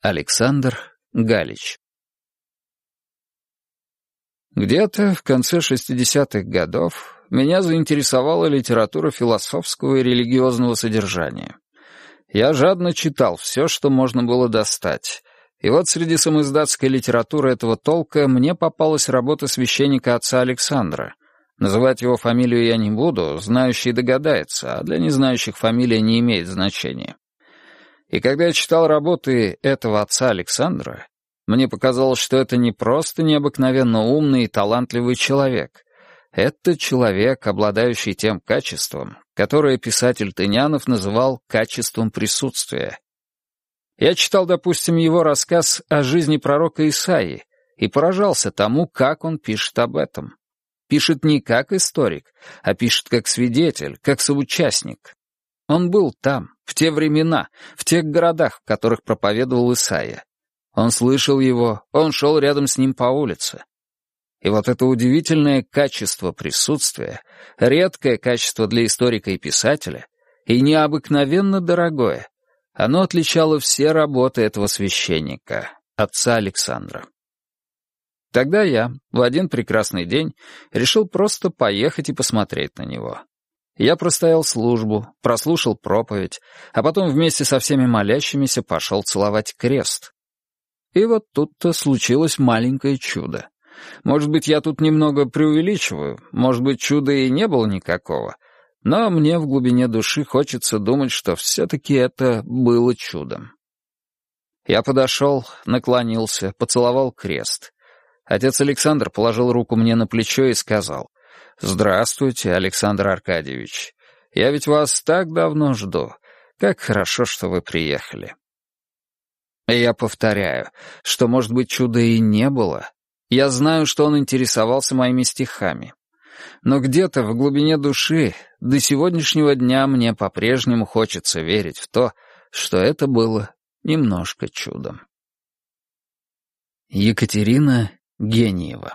Александр Галич Где-то в конце 60-х годов меня заинтересовала литература философского и религиозного содержания. Я жадно читал все, что можно было достать. И вот среди самоиздатской литературы этого толка мне попалась работа священника отца Александра. Называть его фамилию я не буду, знающий догадается, а для незнающих фамилия не имеет значения. И когда я читал работы этого отца Александра, мне показалось, что это не просто необыкновенно умный и талантливый человек. Это человек, обладающий тем качеством, которое писатель Тынянов называл качеством присутствия. Я читал, допустим, его рассказ о жизни пророка Исаии и поражался тому, как он пишет об этом. Пишет не как историк, а пишет как свидетель, как соучастник. Он был там, в те времена, в тех городах, в которых проповедовал Исаия. Он слышал его, он шел рядом с ним по улице. И вот это удивительное качество присутствия, редкое качество для историка и писателя, и необыкновенно дорогое, оно отличало все работы этого священника, отца Александра. Тогда я, в один прекрасный день, решил просто поехать и посмотреть на него. Я простоял службу, прослушал проповедь, а потом вместе со всеми молящимися пошел целовать крест. И вот тут-то случилось маленькое чудо. Может быть, я тут немного преувеличиваю, может быть, чуда и не было никакого, но мне в глубине души хочется думать, что все-таки это было чудом. Я подошел, наклонился, поцеловал крест. Отец Александр положил руку мне на плечо и сказал, «Здравствуйте, Александр Аркадьевич. Я ведь вас так давно жду. Как хорошо, что вы приехали». Я повторяю, что, может быть, чуда и не было. Я знаю, что он интересовался моими стихами. Но где-то в глубине души до сегодняшнего дня мне по-прежнему хочется верить в то, что это было немножко чудом. Екатерина Гениева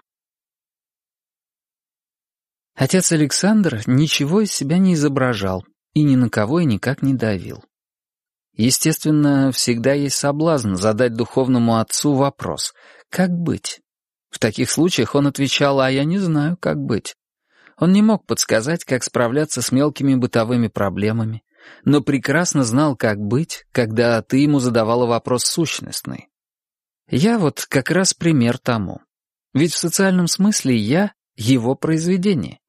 Отец Александр ничего из себя не изображал и ни на кого и никак не давил. Естественно, всегда есть соблазн задать духовному отцу вопрос «как быть?». В таких случаях он отвечал «а я не знаю, как быть». Он не мог подсказать, как справляться с мелкими бытовыми проблемами, но прекрасно знал, как быть, когда ты ему задавала вопрос сущностный. Я вот как раз пример тому. Ведь в социальном смысле я — его произведение.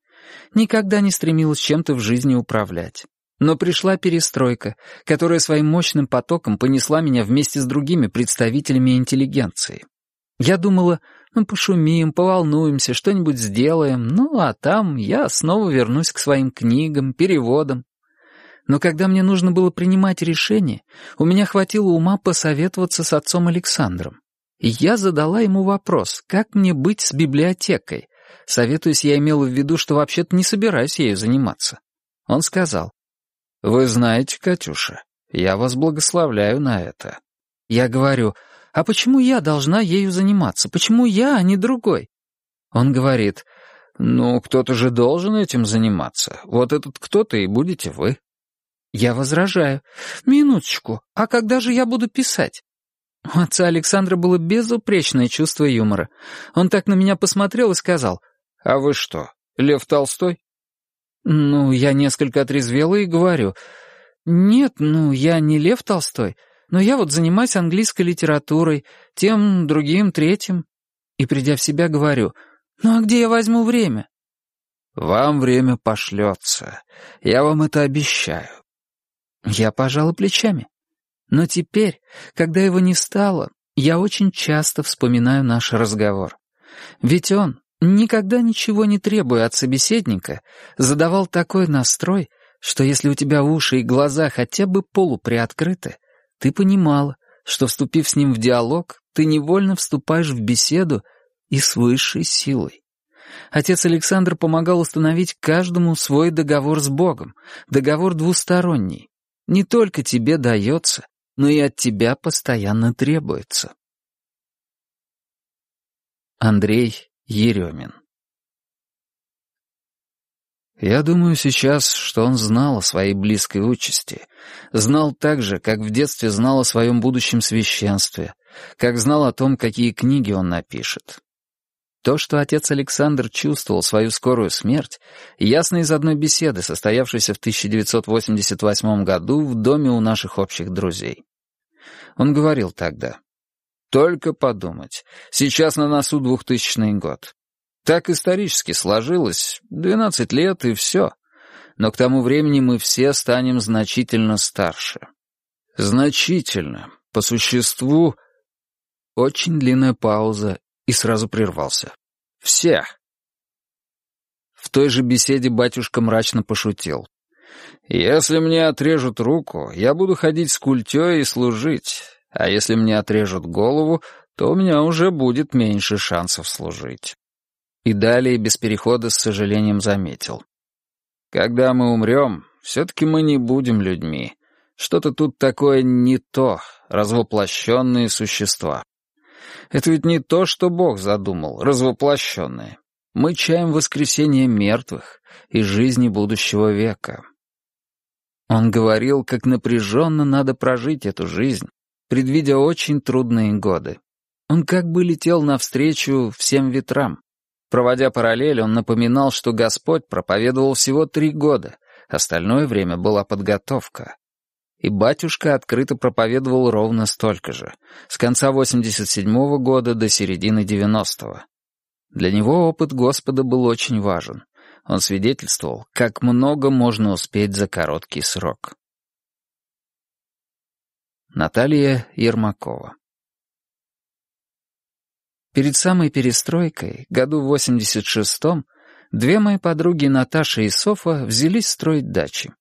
Никогда не стремилась чем-то в жизни управлять. Но пришла перестройка, которая своим мощным потоком понесла меня вместе с другими представителями интеллигенции. Я думала, ну, пошумим, поволнуемся, что-нибудь сделаем, ну, а там я снова вернусь к своим книгам, переводам. Но когда мне нужно было принимать решение, у меня хватило ума посоветоваться с отцом Александром. И я задала ему вопрос, как мне быть с библиотекой. Советуясь, я имела в виду, что вообще-то не собираюсь ею заниматься. Он сказал, «Вы знаете, Катюша, я вас благословляю на это». Я говорю, «А почему я должна ею заниматься? Почему я, а не другой?» Он говорит, «Ну, кто-то же должен этим заниматься. Вот этот кто-то и будете вы». Я возражаю, «Минуточку, а когда же я буду писать?» У отца Александра было безупречное чувство юмора. Он так на меня посмотрел и сказал, «А вы что, Лев Толстой?» Ну, я несколько отрезвела и говорю, «Нет, ну, я не Лев Толстой». Но я вот занимаюсь английской литературой, тем, другим, третьим. И, придя в себя, говорю, ну а где я возьму время? Вам время пошлется. Я вам это обещаю. Я пожала плечами. Но теперь, когда его не стало, я очень часто вспоминаю наш разговор. Ведь он, никогда ничего не требуя от собеседника, задавал такой настрой, что если у тебя уши и глаза хотя бы полуприоткрыты, ты понимала, что, вступив с ним в диалог, ты невольно вступаешь в беседу и с высшей силой. Отец Александр помогал установить каждому свой договор с Богом, договор двусторонний. Не только тебе дается, но и от тебя постоянно требуется. Андрей Еремин Я думаю сейчас, что он знал о своей близкой участи. Знал так же, как в детстве знал о своем будущем священстве, как знал о том, какие книги он напишет. То, что отец Александр чувствовал свою скорую смерть, ясно из одной беседы, состоявшейся в 1988 году в доме у наших общих друзей. Он говорил тогда, «Только подумать, сейчас на носу 2000 год. Так исторически сложилось, 12 лет и все. Но к тому времени мы все станем значительно старше. Значительно, по существу...» Очень длинная пауза, и сразу прервался. «Всех!» В той же беседе батюшка мрачно пошутил. «Если мне отрежут руку, я буду ходить с культей и служить, а если мне отрежут голову, то у меня уже будет меньше шансов служить». И далее без перехода с сожалением заметил. «Когда мы умрем, все-таки мы не будем людьми. Что-то тут такое не то, развоплощенные существа. Это ведь не то, что Бог задумал, развоплощенное. Мы чаем воскресение мертвых и жизни будущего века. Он говорил, как напряженно надо прожить эту жизнь, предвидя очень трудные годы. Он как бы летел навстречу всем ветрам. Проводя параллель, он напоминал, что Господь проповедовал всего три года, остальное время была подготовка и батюшка открыто проповедовал ровно столько же, с конца 87-го года до середины 90-го. Для него опыт Господа был очень важен. Он свидетельствовал, как много можно успеть за короткий срок. Наталья Ермакова Перед самой перестройкой, году в 86-м, две мои подруги Наташа и Софа взялись строить дачи.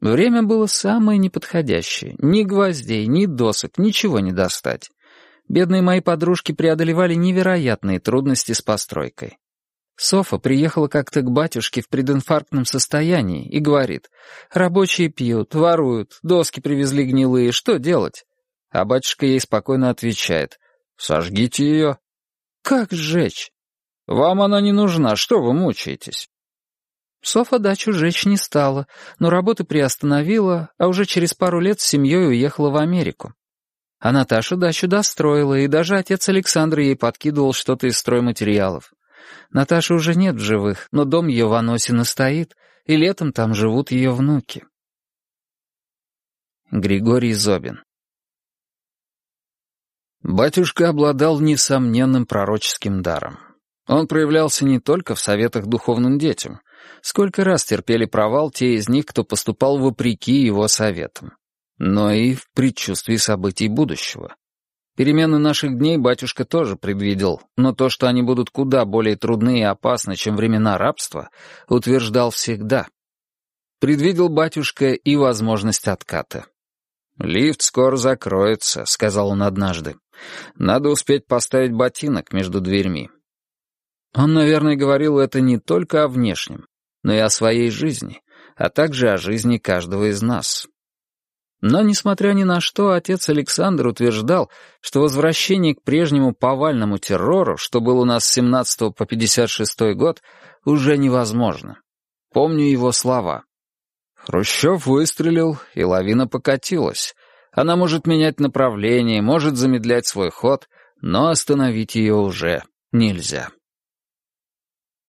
Время было самое неподходящее. Ни гвоздей, ни досок, ничего не достать. Бедные мои подружки преодолевали невероятные трудности с постройкой. Софа приехала как-то к батюшке в прединфарктном состоянии и говорит, «Рабочие пьют, воруют, доски привезли гнилые, что делать?» А батюшка ей спокойно отвечает, «Сожгите ее». «Как сжечь?» «Вам она не нужна, что вы мучаетесь?» Софа дачу жечь не стала, но работы приостановила, а уже через пару лет с семьей уехала в Америку. А Наташа дачу достроила, и даже отец Александр ей подкидывал что-то из стройматериалов. Наташи уже нет в живых, но дом ее в Аносино стоит, и летом там живут ее внуки. Григорий Зобин Батюшка обладал несомненным пророческим даром. Он проявлялся не только в советах духовным детям, Сколько раз терпели провал те из них, кто поступал вопреки его советам. Но и в предчувствии событий будущего. Перемены наших дней батюшка тоже предвидел, но то, что они будут куда более трудны и опасны, чем времена рабства, утверждал всегда. Предвидел батюшка и возможность отката. «Лифт скоро закроется», — сказал он однажды. «Надо успеть поставить ботинок между дверьми». Он, наверное, говорил это не только о внешнем, но и о своей жизни, а также о жизни каждого из нас. Но, несмотря ни на что, отец Александр утверждал, что возвращение к прежнему повальному террору, что был у нас с 17 по 56 год, уже невозможно. Помню его слова. Хрущев выстрелил, и лавина покатилась. Она может менять направление, может замедлять свой ход, но остановить ее уже нельзя.